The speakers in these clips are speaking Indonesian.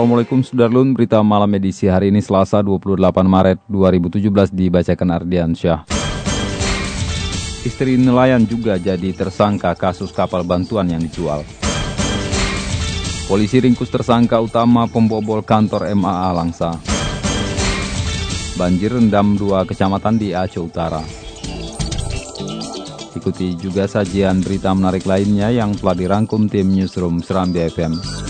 Assalamualaikum Sudarlun, berita malam edisi hari ini Selasa 28 Maret 2017 dibacakan Ardian Syah. Istri nelayan juga jadi tersangka kasus kapal bantuan yang dijual. Polisi ringkus tersangka utama pembobol kantor MAA Langsa. Banjir rendam dua kecamatan di Aceh Utara. Ikuti juga sajian berita menarik lainnya yang telah dirangkum tim Newsroom Serambi FM.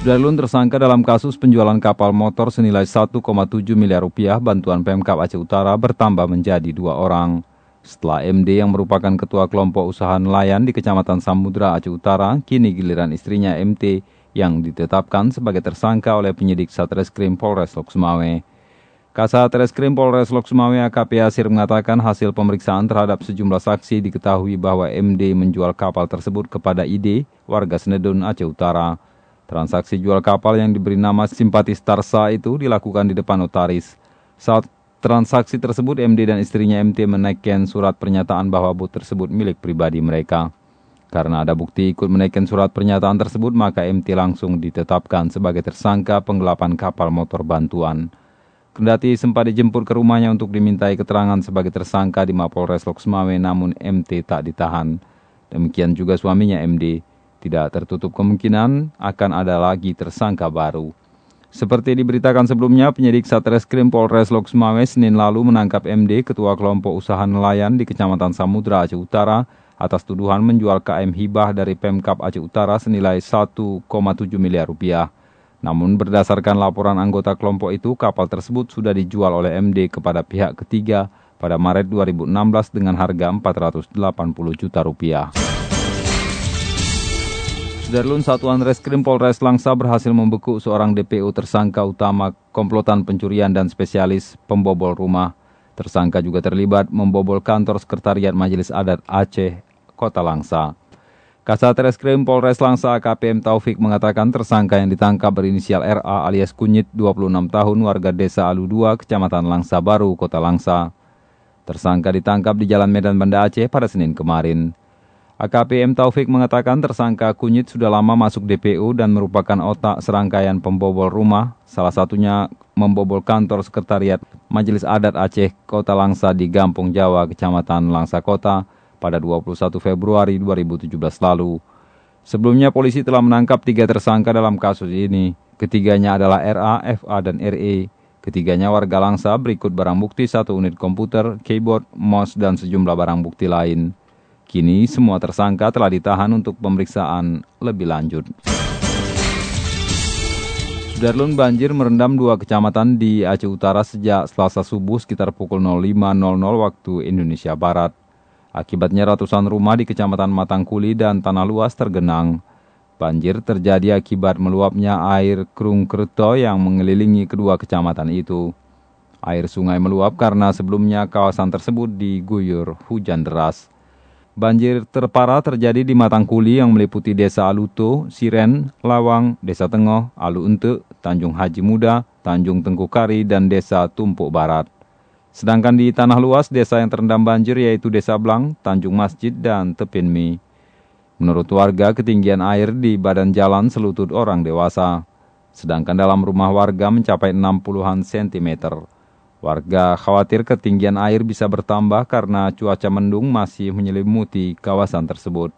Sudarlun tersangka dalam kasus penjualan kapal motor senilai 1,7 miliar rupiah bantuan Pemkap Aceh Utara bertambah menjadi dua orang. Setelah MD yang merupakan ketua kelompok usaha nelayan di Kecamatan Samudra Aceh Utara, kini giliran istrinya MT yang ditetapkan sebagai tersangka oleh penyidik Satreskrim Polres Lok Sumawe. Kasat Reskrim Polres Lok Sumawe AKP Asir mengatakan hasil pemeriksaan terhadap sejumlah saksi diketahui bahwa MD menjual kapal tersebut kepada ID, warga Senedun Aceh Utara. Transaksi jual kapal yang diberi nama Simpatis Tarsa itu dilakukan di depan notaris. Saat transaksi tersebut, MD dan istrinya MT menaikkan surat pernyataan bahwa bot tersebut milik pribadi mereka. Karena ada bukti ikut menaikkan surat pernyataan tersebut, maka MT langsung ditetapkan sebagai tersangka penggelapan kapal motor bantuan. Kendati sempat dijemput ke rumahnya untuk dimintai keterangan sebagai tersangka di Mapolres Lok Sumawe, namun MT tak ditahan. Demikian juga suaminya MD. Tidak tertutup kemungkinan akan ada lagi tersangka baru. Seperti diberitakan sebelumnya, penyidik Satreskrim Polres Lok Sumawe Senin lalu menangkap MD, ketua kelompok usaha nelayan di Kecamatan Samudra Aceh Utara, atas tuduhan menjual KM hibah dari Pemkap Aceh Utara senilai 1,7 miliar rupiah. Namun berdasarkan laporan anggota kelompok itu, kapal tersebut sudah dijual oleh MD kepada pihak ketiga pada Maret 2016 dengan harga 480 juta rupiah. Sudarlun Satuan Reskrim Polres Langsa berhasil membekuk seorang DPO tersangka utama komplotan pencurian dan spesialis pembobol rumah. Tersangka juga terlibat membobol kantor sekretariat Majelis Adat Aceh, Kota Langsa. Kasat Reskrim Polres Langsa KPM Taufik mengatakan tersangka yang ditangkap berinisial RA alias Kunyit 26 tahun warga desa Alu 2, Kecamatan Langsa Baru, Kota Langsa. Tersangka ditangkap di Jalan Medan Banda Aceh pada Senin kemarin. AKPM Taufik mengatakan tersangka Kunyit sudah lama masuk DPU dan merupakan otak serangkaian pembobol rumah, salah satunya membobol kantor sekretariat Majelis Adat Aceh Kota Langsa di Gampung Jawa, Kecamatan Langsa Kota pada 21 Februari 2017 lalu. Sebelumnya polisi telah menangkap tiga tersangka dalam kasus ini. Ketiganya adalah RA, FA, dan RE. Ketiganya warga Langsa berikut barang bukti satu unit komputer, keyboard, mouse, dan sejumlah barang bukti lain. Kini semua tersangka telah ditahan untuk pemeriksaan lebih lanjut. Sudarlun banjir merendam dua kecamatan di Aceh Utara sejak selasa subuh sekitar pukul 05.00 waktu Indonesia Barat. Akibatnya ratusan rumah di kecamatan Matangkuli dan Tanah Luas tergenang. Banjir terjadi akibat meluapnya air Krung Kerto yang mengelilingi kedua kecamatan itu. Air sungai meluap karena sebelumnya kawasan tersebut diguyur hujan deras. Banjir terparah terjadi di Matangkuli yang meliputi Desa Aluto, Siren, Lawang, Desa Tengoh, Ente, Tanjung Haji Muda, Tanjung Tengku Kari, dan Desa Tumpuk Barat. Sedangkan di tanah luas, desa yang terendam banjir yaitu Desa Blang, Tanjung Masjid, dan Tepinmi. Menurut warga, ketinggian air di badan jalan selutut orang dewasa. Sedangkan dalam rumah warga mencapai 60-an sentimeter. Warga khawatir ketinggian air bisa bertambah karena cuaca mendung masih menyelimuti kawasan tersebut.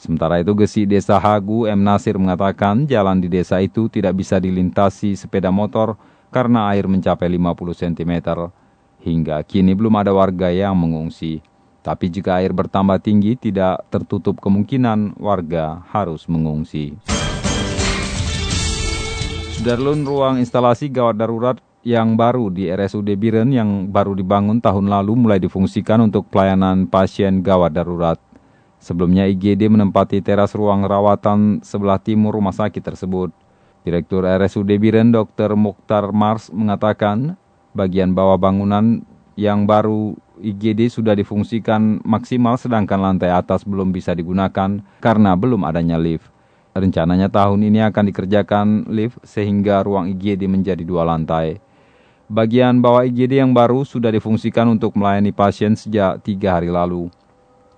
Sementara itu Gesi Desa Hagu M. Nasir mengatakan jalan di desa itu tidak bisa dilintasi sepeda motor karena air mencapai 50 cm. Hingga kini belum ada warga yang mengungsi. Tapi jika air bertambah tinggi, tidak tertutup kemungkinan warga harus mengungsi. Sudarlun ruang instalasi gawat darurat yang baru di RSUD Biren yang baru dibangun tahun lalu mulai difungsikan untuk pelayanan pasien gawat darurat. Sebelumnya IGD menempati teras ruang rawatan sebelah timur rumah sakit tersebut. Direktur RSUD Biren Dr. Mukhtar Mars mengatakan bagian bawah bangunan yang baru IGD sudah difungsikan maksimal sedangkan lantai atas belum bisa digunakan karena belum adanya lift. Rencananya tahun ini akan dikerjakan lift sehingga ruang IGD menjadi dua lantai. Bagian bawah IGD yang baru sudah difungsikan untuk melayani pasien sejak tiga hari lalu.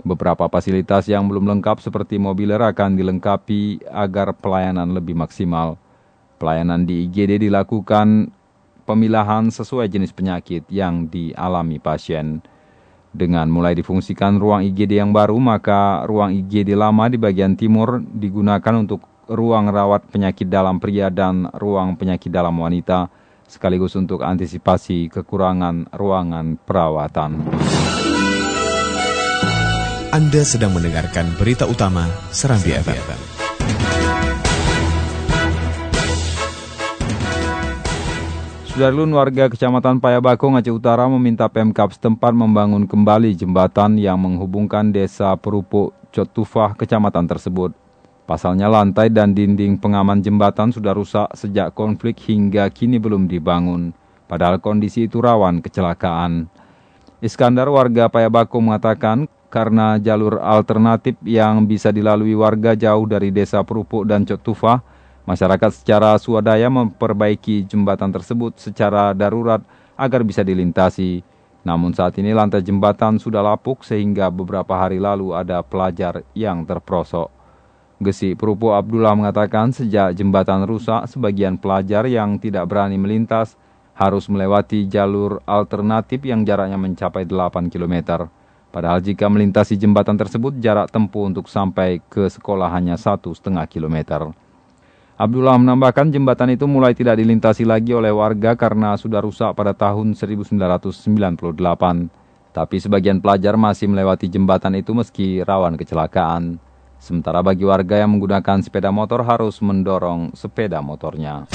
Beberapa fasilitas yang belum lengkap seperti mobiler akan dilengkapi agar pelayanan lebih maksimal. Pelayanan di IGD dilakukan pemilahan sesuai jenis penyakit yang dialami pasien. Dengan mulai difungsikan ruang IGD yang baru, maka ruang IGD lama di bagian timur digunakan untuk ruang rawat penyakit dalam pria dan ruang penyakit dalam wanita sekaligus untuk antisipasi kekurangan ruangan perawatan. Anda sedang mendengarkan berita utama Serambi FM. Sudarlun warga Kecamatan Payabakong Aceh Utara meminta Pemkap setempat membangun kembali jembatan yang menghubungkan desa Perupuk Cotufah Kecamatan tersebut. Pasalnya lantai dan dinding pengaman jembatan sudah rusak sejak konflik hingga kini belum dibangun. Padahal kondisi itu rawan kecelakaan. Iskandar warga Payabako mengatakan karena jalur alternatif yang bisa dilalui warga jauh dari desa Perupuk dan Cotufa, masyarakat secara swadaya memperbaiki jembatan tersebut secara darurat agar bisa dilintasi. Namun saat ini lantai jembatan sudah lapuk sehingga beberapa hari lalu ada pelajar yang terprosok. Gesi Perupo Abdullah mengatakan sejak jembatan rusak, sebagian pelajar yang tidak berani melintas harus melewati jalur alternatif yang jaraknya mencapai 8 km. Padahal jika melintasi jembatan tersebut, jarak tempuh untuk sampai ke sekolah hanya satu setengah kilometer. Abdullah menambahkan jembatan itu mulai tidak dilintasi lagi oleh warga karena sudah rusak pada tahun 1998. Tapi sebagian pelajar masih melewati jembatan itu meski rawan kecelakaan. Sementara bagi warga yang menggunakan sepeda motor harus mendorong sepeda motornya.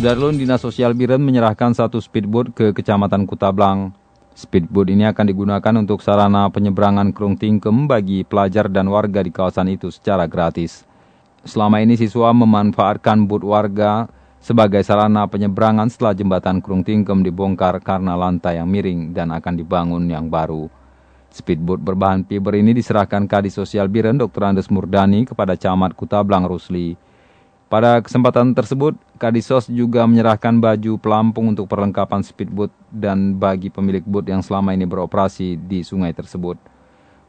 Darlun Dinas Sosial Biren menyerahkan satu speedboat ke Kecamatan Kutablang. Speedboat ini akan digunakan untuk sarana penyeberangan Krung Tingkem bagi pelajar dan warga di kawasan itu secara gratis. Selama ini siswa memanfaatkan boot warga sebagai sarana penyeberangan setelah jembatan Krung Tingkem dibongkar karena lantai yang miring dan akan dibangun yang baru. Speedboat berbahan fiber ini diserahkan Kadis Sosial Biren Dr. Andes Murdani kepada Camat Kutablang Rusli. Pada kesempatan tersebut, Kadisos juga menyerahkan baju pelampung untuk perlengkapan speedboat dan bagi pemilik boat yang selama ini beroperasi di sungai tersebut.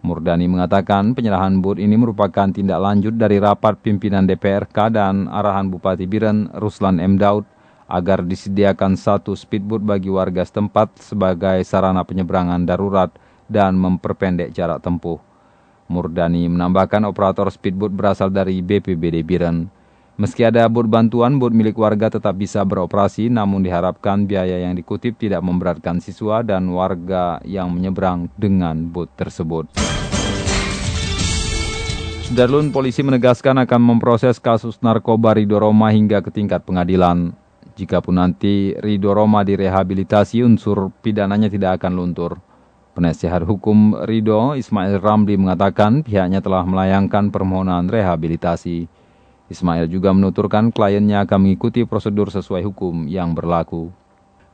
Murdani mengatakan penyerahan boat ini merupakan tindak lanjut dari rapat pimpinan DPRK dan arahan Bupati Biren Ruslan M. Daud agar disediakan satu speedboat bagi warga setempat sebagai sarana penyeberangan darurat dan memperpendek jarak tempuh. Murdani menambahkan operator speedboat berasal dari BPBD Biren. Meski ada bot bantuan, bot milik warga tetap bisa beroperasi, namun diharapkan biaya yang dikutip tidak memberatkan siswa dan warga yang menyeberang dengan bot tersebut. Darlun polisi menegaskan akan memproses kasus narkoba Rido Roma hingga ke tingkat pengadilan. Jikapun nanti Rido Roma direhabilitasi, unsur pidananya tidak akan luntur. Penasihat hukum Rido, Ismail Ramli mengatakan pihaknya telah melayangkan permohonan rehabilitasi. Ismail juga menuturkan kliennya akan mengikuti prosedur sesuai hukum yang berlaku.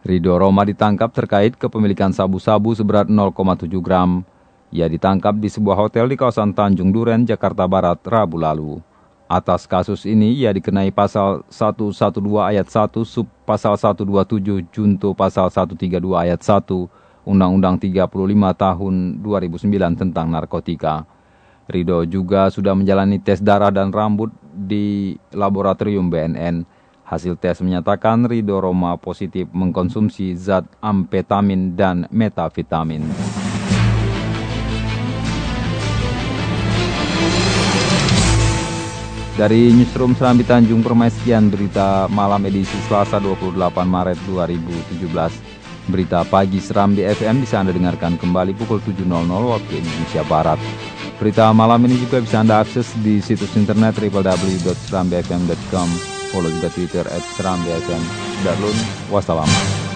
Rido Roma ditangkap terkait kepemilikan sabu-sabu seberat 0,7 gram. Ia ditangkap di sebuah hotel di kawasan Tanjung Duren, Jakarta Barat, Rabu lalu. Atas kasus ini, ia dikenai pasal 112 ayat 1, sub pasal 127, junto pasal 132 ayat 1, Undang-Undang 35 tahun 2009 tentang narkotika. Rido juga sudah menjalani tes darah dan rambut di laboratorium BNN. Hasil tes menyatakan Rido Roma positif mengkonsumsi zat amfetamin dan metavitamin. Dari Newsroom Serambi Tanjung Permai berita malam edisi Selasa 28 Maret 2017. Berita pagi Serambi FM bisa Anda dengarkan kembali pukul 7.00 waktu Indonesia Barat. Berita malam ini juga bisa Anda akses di situs internet www.serambifm.com. Follow juga Twitter at Serambi FM. Darlun, wassalam.